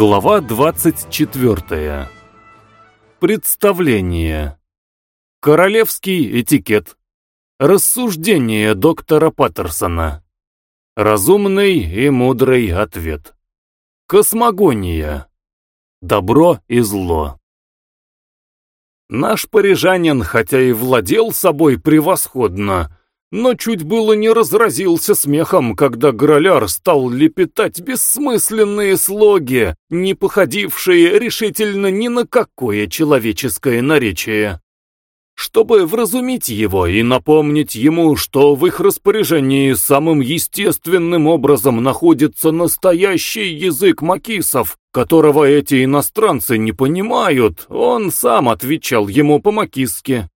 Глава 24. Представление. Королевский этикет. Рассуждение доктора Паттерсона. Разумный и мудрый ответ. Космогония. Добро и зло. Наш парижанин, хотя и владел собой превосходно, но чуть было не разразился смехом, когда Граляр стал лепетать бессмысленные слоги, не походившие решительно ни на какое человеческое наречие. Чтобы вразумить его и напомнить ему, что в их распоряжении самым естественным образом находится настоящий язык макисов, которого эти иностранцы не понимают, он сам отвечал ему по-макисски.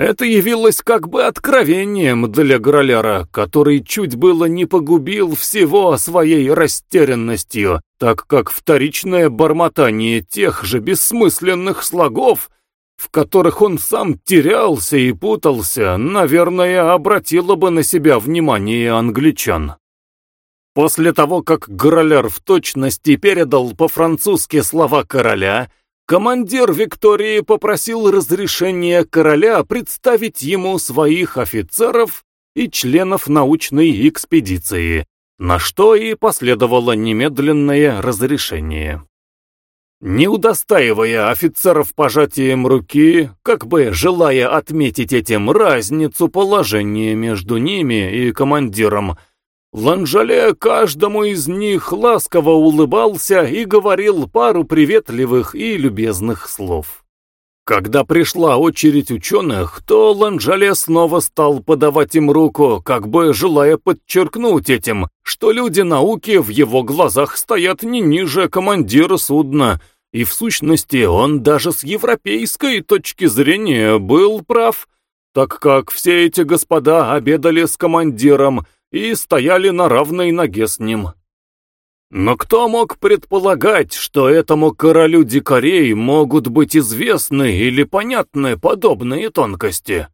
Это явилось как бы откровением для Граляра, который чуть было не погубил всего своей растерянностью, так как вторичное бормотание тех же бессмысленных слогов, в которых он сам терялся и путался, наверное, обратило бы на себя внимание англичан. После того, как Граляр в точности передал по-французски слова короля, Командир Виктории попросил разрешения короля представить ему своих офицеров и членов научной экспедиции, на что и последовало немедленное разрешение. Не удостаивая офицеров пожатием руки, как бы желая отметить этим разницу положения между ними и командиром, Ланжале каждому из них ласково улыбался и говорил пару приветливых и любезных слов. Когда пришла очередь ученых, то Ланжале снова стал подавать им руку, как бы желая подчеркнуть этим, что люди науки в его глазах стоят не ниже командира судна, и в сущности он даже с европейской точки зрения был прав, так как все эти господа обедали с командиром, и стояли на равной ноге с ним. Но кто мог предполагать, что этому королю дикарей могут быть известны или понятны подобные тонкости?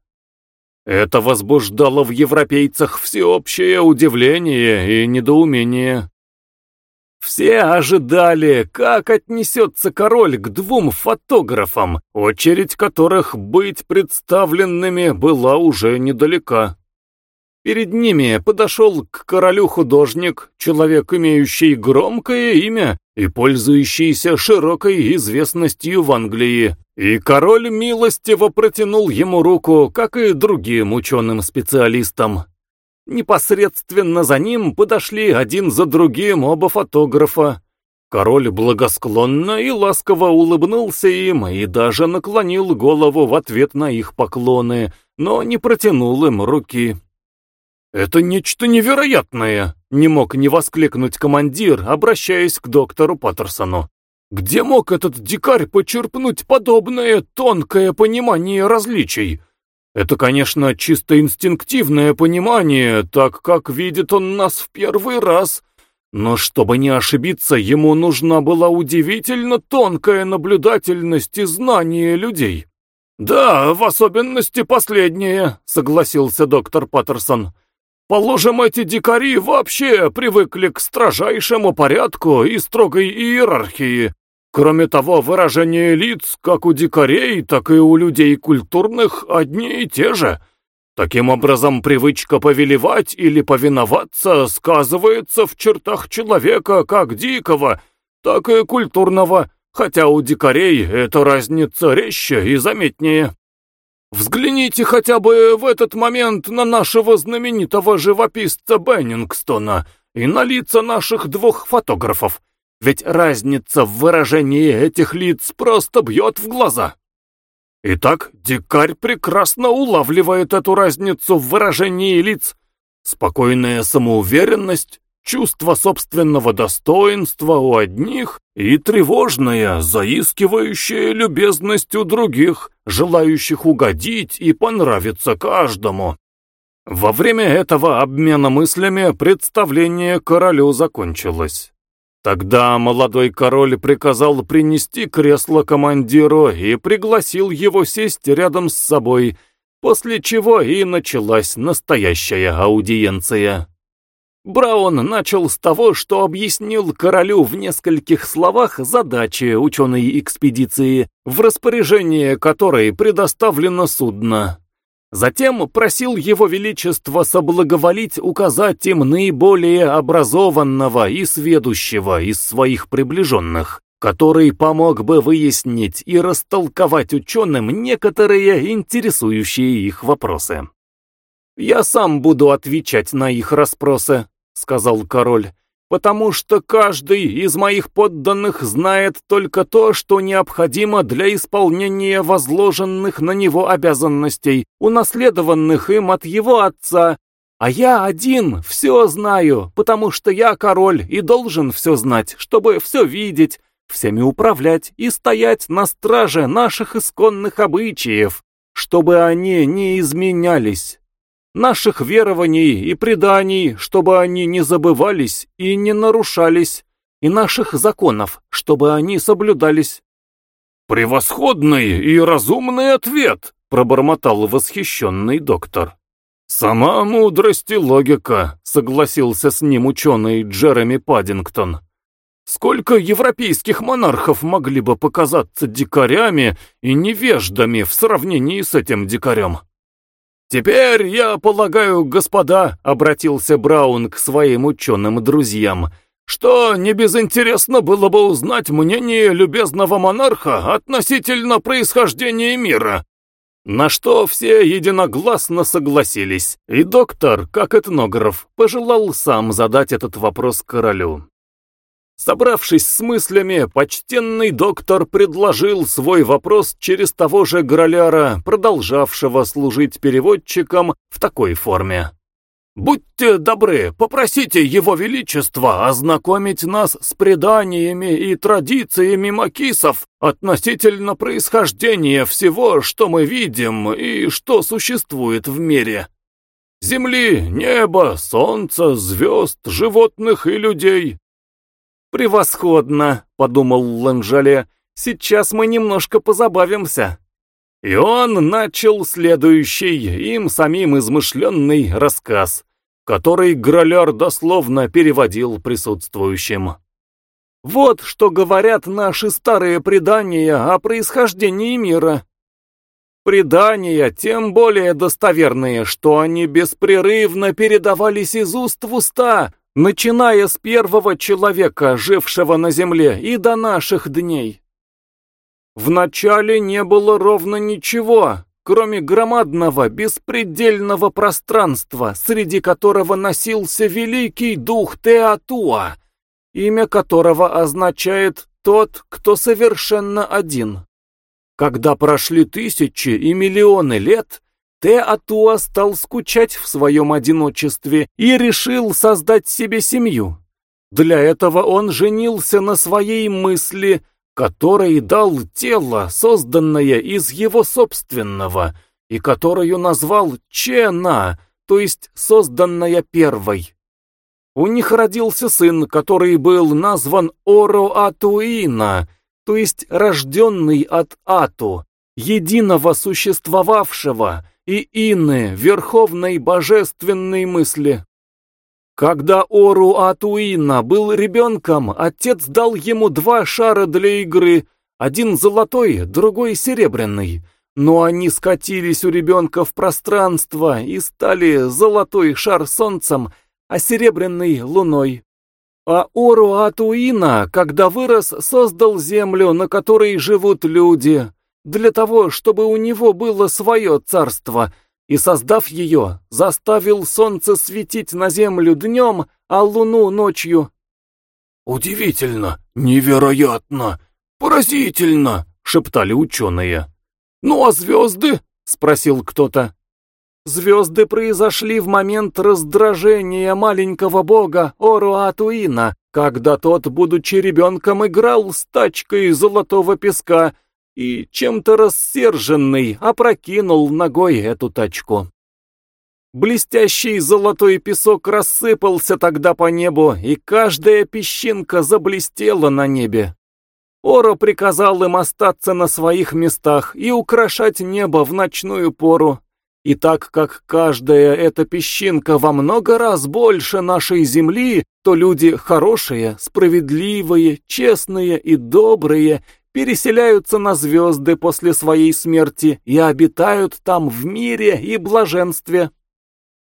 Это возбуждало в европейцах всеобщее удивление и недоумение. Все ожидали, как отнесется король к двум фотографам, очередь которых быть представленными была уже недалека. Перед ними подошел к королю художник, человек, имеющий громкое имя и пользующийся широкой известностью в Англии. И король милостиво протянул ему руку, как и другим ученым-специалистам. Непосредственно за ним подошли один за другим оба фотографа. Король благосклонно и ласково улыбнулся им и даже наклонил голову в ответ на их поклоны, но не протянул им руки. «Это нечто невероятное!» — не мог не воскликнуть командир, обращаясь к доктору Паттерсону. «Где мог этот дикарь почерпнуть подобное тонкое понимание различий? Это, конечно, чисто инстинктивное понимание, так как видит он нас в первый раз, но чтобы не ошибиться, ему нужна была удивительно тонкая наблюдательность и знание людей». «Да, в особенности последнее», — согласился доктор Паттерсон. Положим, эти дикари вообще привыкли к строжайшему порядку и строгой иерархии. Кроме того, выражения лиц, как у дикарей, так и у людей культурных, одни и те же. Таким образом, привычка повелевать или повиноваться сказывается в чертах человека как дикого, так и культурного, хотя у дикарей эта разница резче и заметнее. Взгляните хотя бы в этот момент на нашего знаменитого живописца Беннингстона и на лица наших двух фотографов, ведь разница в выражении этих лиц просто бьет в глаза. Итак, дикарь прекрасно улавливает эту разницу в выражении лиц. Спокойная самоуверенность, чувство собственного достоинства у одних и тревожная, заискивающая любезность у других, желающих угодить и понравиться каждому. Во время этого обмена мыслями представление королю закончилось. Тогда молодой король приказал принести кресло командиру и пригласил его сесть рядом с собой, после чего и началась настоящая аудиенция. Браун начал с того, что объяснил королю в нескольких словах задачи ученой экспедиции, в распоряжение которой предоставлено судно. Затем просил его величество соблаговолить указать им наиболее образованного и сведущего из своих приближенных, который помог бы выяснить и растолковать ученым некоторые интересующие их вопросы. «Я сам буду отвечать на их расспросы», — сказал король, «потому что каждый из моих подданных знает только то, что необходимо для исполнения возложенных на него обязанностей, унаследованных им от его отца, а я один все знаю, потому что я король и должен все знать, чтобы все видеть, всеми управлять и стоять на страже наших исконных обычаев, чтобы они не изменялись» наших верований и преданий, чтобы они не забывались и не нарушались, и наших законов, чтобы они соблюдались. «Превосходный и разумный ответ!» — пробормотал восхищенный доктор. «Сама мудрость и логика», — согласился с ним ученый Джереми Паддингтон. «Сколько европейских монархов могли бы показаться дикарями и невеждами в сравнении с этим дикарем?» «Теперь, я полагаю, господа», — обратился Браун к своим ученым друзьям, «что не безинтересно было бы узнать мнение любезного монарха относительно происхождения мира». На что все единогласно согласились, и доктор, как этнограф, пожелал сам задать этот вопрос королю. Собравшись с мыслями, почтенный доктор предложил свой вопрос через того же Граляра, продолжавшего служить переводчиком в такой форме. «Будьте добры, попросите Его Величество ознакомить нас с преданиями и традициями макисов относительно происхождения всего, что мы видим и что существует в мире. Земли, неба, солнца, звезд, животных и людей». «Превосходно!» — подумал Ланжале. «Сейчас мы немножко позабавимся». И он начал следующий, им самим измышленный рассказ, который Граляр дословно переводил присутствующим. Вот что говорят наши старые предания о происхождении мира. Предания тем более достоверные, что они беспрерывно передавались из уст в уста, начиная с первого человека, жившего на земле, и до наших дней. Вначале не было ровно ничего, кроме громадного, беспредельного пространства, среди которого носился великий дух Театуа, имя которого означает «тот, кто совершенно один». Когда прошли тысячи и миллионы лет, Театуа стал скучать в своем одиночестве и решил создать себе семью. Для этого он женился на своей мысли, которой дал тело, созданное из его собственного, и которую назвал Чена, то есть созданная первой. У них родился сын, который был назван Ороатуина, то есть рожденный от Ату, единого существовавшего, и Инны, верховной божественной мысли. Когда Ору Атуина был ребенком, отец дал ему два шара для игры, один золотой, другой серебряный, но они скатились у ребенка в пространство и стали золотой шар солнцем, а серебряный — луной. А Ору Атуина, когда вырос, создал землю, на которой живут люди, для того, чтобы у него было свое царство, и, создав ее, заставил солнце светить на землю днем, а луну ночью. «Удивительно, невероятно, поразительно!» — шептали ученые. «Ну а звезды?» — спросил кто-то. Звезды произошли в момент раздражения маленького бога Оруатуина, когда тот, будучи ребенком, играл с тачкой золотого песка и, чем-то рассерженный, опрокинул ногой эту тачку. Блестящий золотой песок рассыпался тогда по небу, и каждая песчинка заблестела на небе. Оро приказал им остаться на своих местах и украшать небо в ночную пору, И так как каждая эта песчинка во много раз больше нашей Земли, то люди хорошие, справедливые, честные и добрые переселяются на звезды после своей смерти и обитают там в мире и блаженстве.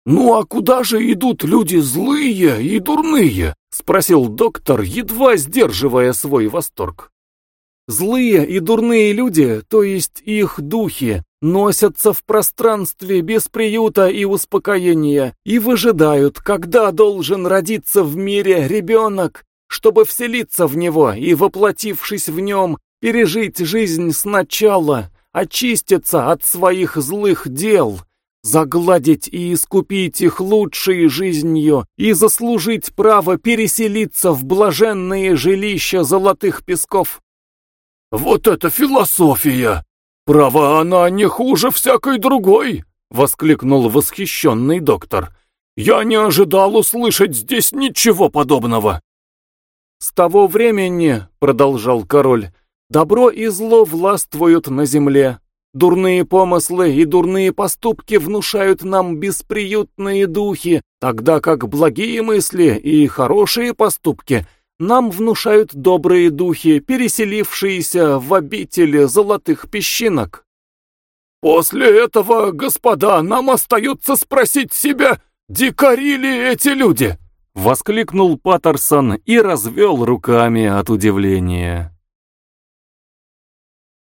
«Ну а куда же идут люди злые и дурные?» — спросил доктор, едва сдерживая свой восторг. Злые и дурные люди, то есть их духи, носятся в пространстве без приюта и успокоения и выжидают, когда должен родиться в мире ребенок, чтобы вселиться в него и, воплотившись в нем, пережить жизнь сначала, очиститься от своих злых дел — загладить и искупить их лучшей жизнью и заслужить право переселиться в блаженные жилища золотых песков. «Вот это философия! Право, она не хуже всякой другой!» — воскликнул восхищенный доктор. «Я не ожидал услышать здесь ничего подобного!» «С того времени, — продолжал король, — добро и зло властвуют на земле, Дурные помыслы и дурные поступки внушают нам бесприютные духи, тогда как благие мысли и хорошие поступки нам внушают добрые духи, переселившиеся в обители золотых песчинок. После этого, господа, нам остается спросить себя, дикари ли эти люди? Воскликнул Паттерсон и развел руками от удивления.